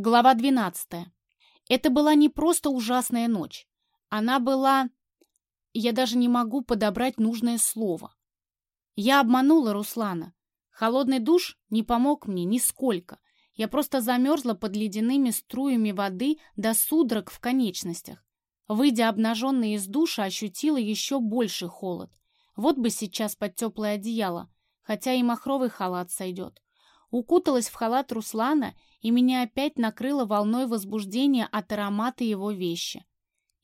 Глава 12. Это была не просто ужасная ночь. Она была... Я даже не могу подобрать нужное слово. Я обманула Руслана. Холодный душ не помог мне нисколько. Я просто замерзла под ледяными струями воды до судорог в конечностях. Выйдя обнаженной из душа, ощутила еще больше холод. Вот бы сейчас под теплое одеяло, хотя и махровый халат сойдет. Укуталась в халат Руслана, и меня опять накрыло волной возбуждения от аромата его вещи.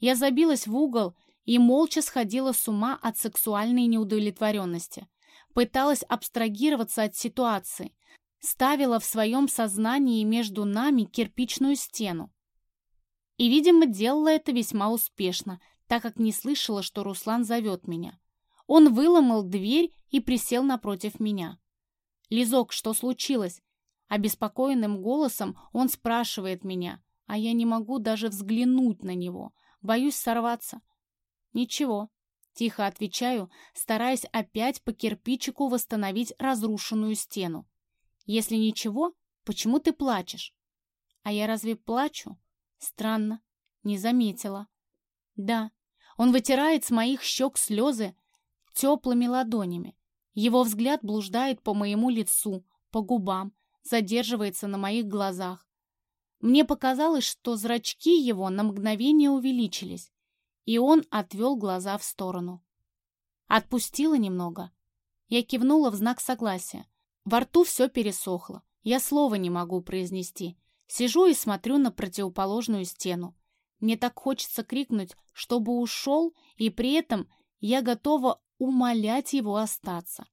Я забилась в угол и молча сходила с ума от сексуальной неудовлетворенности. Пыталась абстрагироваться от ситуации, ставила в своем сознании между нами кирпичную стену. И, видимо, делала это весьма успешно, так как не слышала, что Руслан зовет меня. Он выломал дверь и присел напротив меня. «Лизок, что случилось?» Обеспокоенным голосом он спрашивает меня, а я не могу даже взглянуть на него. Боюсь сорваться. «Ничего», — тихо отвечаю, стараясь опять по кирпичику восстановить разрушенную стену. «Если ничего, почему ты плачешь?» «А я разве плачу?» «Странно, не заметила». «Да, он вытирает с моих щек слезы теплыми ладонями. Его взгляд блуждает по моему лицу, по губам, задерживается на моих глазах. Мне показалось, что зрачки его на мгновение увеличились, и он отвел глаза в сторону. Отпустила немного. Я кивнула в знак согласия. Во рту все пересохло. Я слова не могу произнести. Сижу и смотрю на противоположную стену. Мне так хочется крикнуть, чтобы ушел, и при этом я готова умолять его остаться.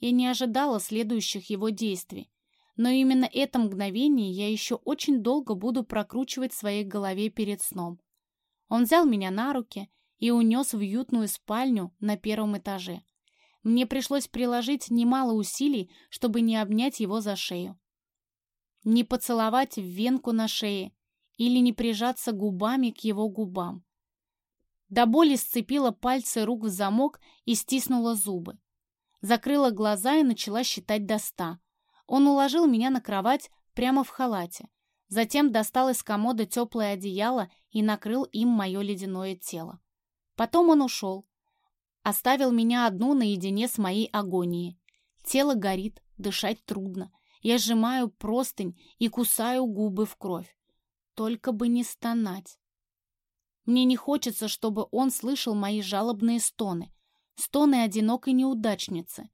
Я не ожидала следующих его действий, но именно это мгновение я еще очень долго буду прокручивать в своей голове перед сном. Он взял меня на руки и унес в уютную спальню на первом этаже. Мне пришлось приложить немало усилий, чтобы не обнять его за шею. Не поцеловать венку на шее или не прижаться губами к его губам. До боли сцепила пальцы рук в замок и стиснула зубы. Закрыла глаза и начала считать до ста. Он уложил меня на кровать прямо в халате. Затем достал из комода теплое одеяло и накрыл им мое ледяное тело. Потом он ушел. Оставил меня одну наедине с моей агонией. Тело горит, дышать трудно. Я сжимаю простынь и кусаю губы в кровь. Только бы не стонать. Мне не хочется, чтобы он слышал мои жалобные стоны, стоны одинокой неудачницы.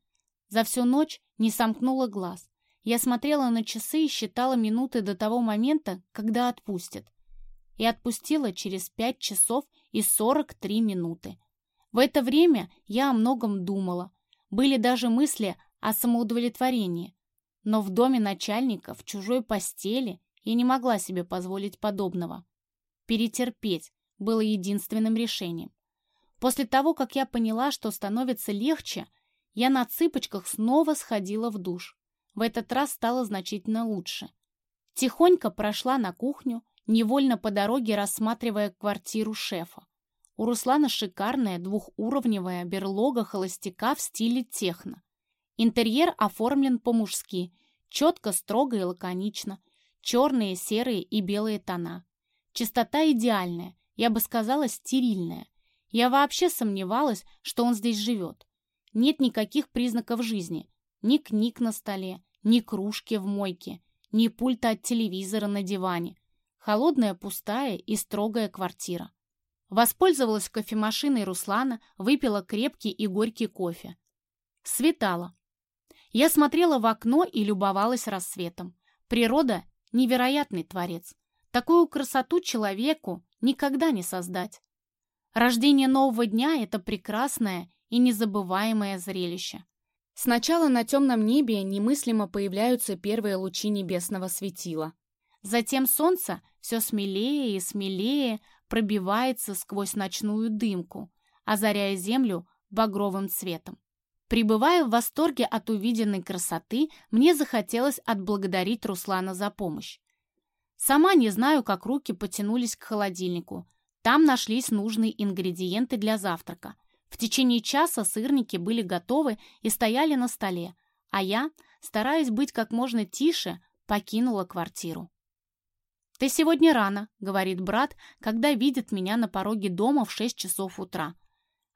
За всю ночь не сомкнула глаз. Я смотрела на часы и считала минуты до того момента, когда отпустят. И отпустила через пять часов и сорок три минуты. В это время я о многом думала. Были даже мысли о самоудовлетворении. Но в доме начальника, в чужой постели, я не могла себе позволить подобного. Перетерпеть, было единственным решением. После того, как я поняла, что становится легче, я на цыпочках снова сходила в душ. В этот раз стало значительно лучше. Тихонько прошла на кухню, невольно по дороге рассматривая квартиру шефа. У Руслана шикарная двухуровневая берлога холостяка в стиле техно. Интерьер оформлен по-мужски, четко, строго и лаконично. Черные, серые и белые тона. Чистота идеальная, я бы сказала, стерильная. Я вообще сомневалась, что он здесь живет. Нет никаких признаков жизни. Ни книг на столе, ни кружки в мойке, ни пульта от телевизора на диване. Холодная, пустая и строгая квартира. Воспользовалась кофемашиной Руслана, выпила крепкий и горький кофе. Светало. Я смотрела в окно и любовалась рассветом. Природа — невероятный творец. Такую красоту человеку никогда не создать. Рождение нового дня – это прекрасное и незабываемое зрелище. Сначала на темном небе немыслимо появляются первые лучи небесного светила. Затем солнце все смелее и смелее пробивается сквозь ночную дымку, озаряя землю багровым цветом. Прибывая в восторге от увиденной красоты, мне захотелось отблагодарить Руслана за помощь. Сама не знаю, как руки потянулись к холодильнику. Там нашлись нужные ингредиенты для завтрака. В течение часа сырники были готовы и стояли на столе, а я, стараясь быть как можно тише, покинула квартиру. «Ты сегодня рано», — говорит брат, когда видит меня на пороге дома в 6 часов утра.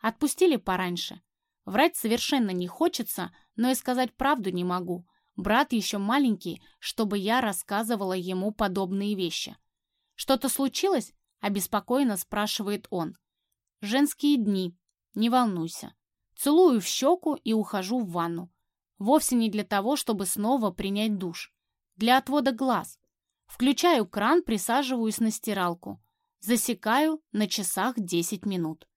Отпустили пораньше. Врать совершенно не хочется, но и сказать правду не могу. Брат еще маленький, чтобы я рассказывала ему подобные вещи. «Что-то случилось?» — обеспокоенно спрашивает он. «Женские дни. Не волнуйся. Целую в щеку и ухожу в ванну. Вовсе не для того, чтобы снова принять душ. Для отвода глаз. Включаю кран, присаживаюсь на стиралку. Засекаю на часах 10 минут.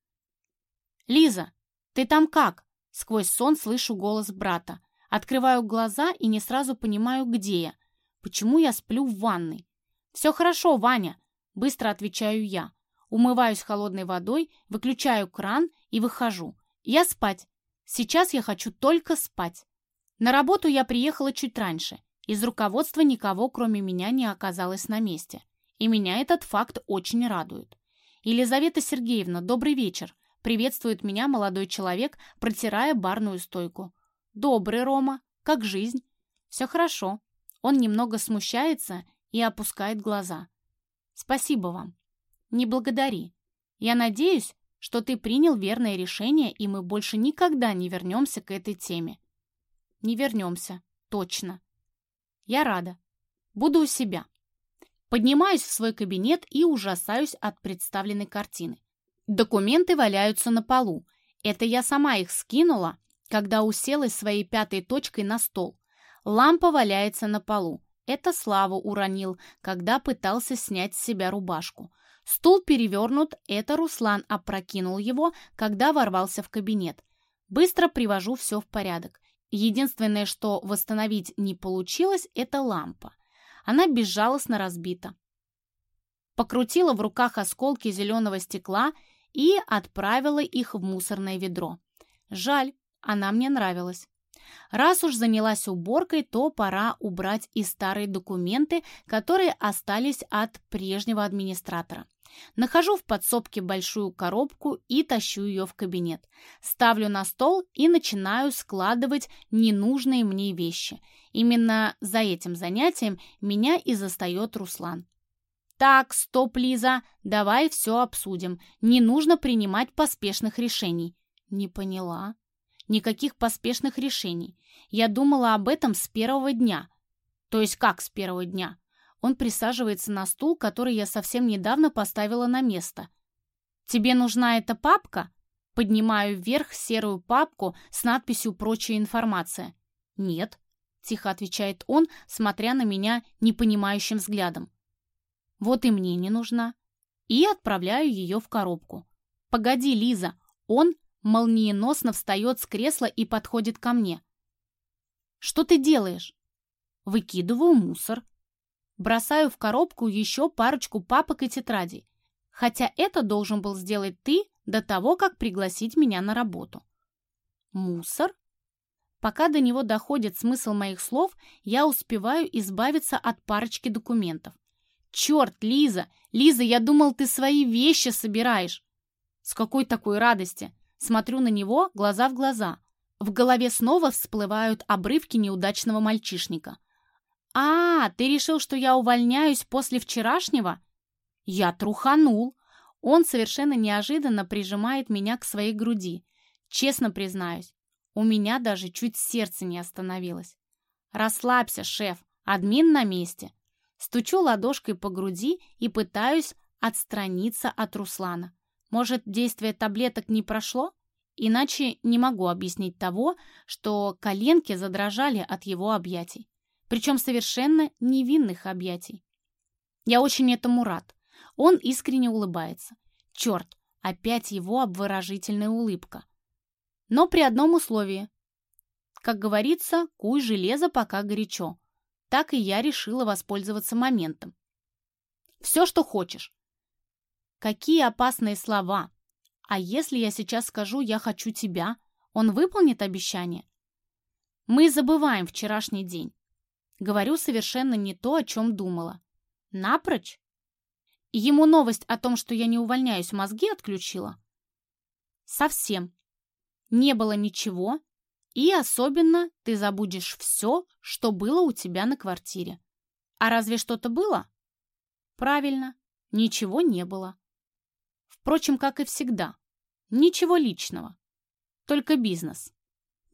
«Лиза, ты там как?» Сквозь сон слышу голос брата. Открываю глаза и не сразу понимаю, где я. Почему я сплю в ванной? «Все хорошо, Ваня», — быстро отвечаю я. Умываюсь холодной водой, выключаю кран и выхожу. Я спать. Сейчас я хочу только спать. На работу я приехала чуть раньше. Из руководства никого, кроме меня, не оказалось на месте. И меня этот факт очень радует. Елизавета Сергеевна, добрый вечер. Приветствует меня молодой человек, протирая барную стойку. Добрый, Рома. Как жизнь? Все хорошо. Он немного смущается и опускает глаза. Спасибо вам. Не благодари. Я надеюсь, что ты принял верное решение, и мы больше никогда не вернемся к этой теме. Не вернемся. Точно. Я рада. Буду у себя. Поднимаюсь в свой кабинет и ужасаюсь от представленной картины. Документы валяются на полу. Это я сама их скинула, когда уселась своей пятой точкой на стол. Лампа валяется на полу. Это Слава уронил, когда пытался снять с себя рубашку. Стул перевернут, это Руслан опрокинул его, когда ворвался в кабинет. Быстро привожу все в порядок. Единственное, что восстановить не получилось, это лампа. Она безжалостно разбита. Покрутила в руках осколки зеленого стекла и отправила их в мусорное ведро. Жаль, она мне нравилась. Раз уж занялась уборкой, то пора убрать и старые документы, которые остались от прежнего администратора. Нахожу в подсобке большую коробку и тащу ее в кабинет. Ставлю на стол и начинаю складывать ненужные мне вещи. Именно за этим занятием меня и застает Руслан. «Так, стоп, Лиза, давай все обсудим. Не нужно принимать поспешных решений». «Не поняла». «Никаких поспешных решений. Я думала об этом с первого дня». «То есть как с первого дня?» Он присаживается на стул, который я совсем недавно поставила на место. «Тебе нужна эта папка?» Поднимаю вверх серую папку с надписью «Прочая информация». «Нет», — тихо отвечает он, смотря на меня непонимающим взглядом. «Вот и мне не нужна». И отправляю ее в коробку. «Погоди, Лиза!» Он молниеносно встает с кресла и подходит ко мне. «Что ты делаешь?» «Выкидываю мусор», Бросаю в коробку еще парочку папок и тетрадей. Хотя это должен был сделать ты до того, как пригласить меня на работу. Мусор? Пока до него доходит смысл моих слов, я успеваю избавиться от парочки документов. «Черт, Лиза! Лиза, я думал, ты свои вещи собираешь!» С какой такой радости! Смотрю на него глаза в глаза. В голове снова всплывают обрывки неудачного мальчишника. «А, ты решил, что я увольняюсь после вчерашнего?» Я труханул. Он совершенно неожиданно прижимает меня к своей груди. Честно признаюсь, у меня даже чуть сердце не остановилось. «Расслабься, шеф, админ на месте». Стучу ладошкой по груди и пытаюсь отстраниться от Руслана. Может, действие таблеток не прошло? Иначе не могу объяснить того, что коленки задрожали от его объятий причем совершенно невинных объятий. Я очень этому рад. Он искренне улыбается. Черт, опять его обворожительная улыбка. Но при одном условии. Как говорится, куй железо, пока горячо. Так и я решила воспользоваться моментом. Все, что хочешь. Какие опасные слова. А если я сейчас скажу «я хочу тебя», он выполнит обещание? Мы забываем вчерашний день. Говорю совершенно не то, о чем думала. Напрочь? Ему новость о том, что я не увольняюсь, мозги отключила? Совсем. Не было ничего, и особенно ты забудешь все, что было у тебя на квартире. А разве что-то было? Правильно, ничего не было. Впрочем, как и всегда. Ничего личного. Только бизнес.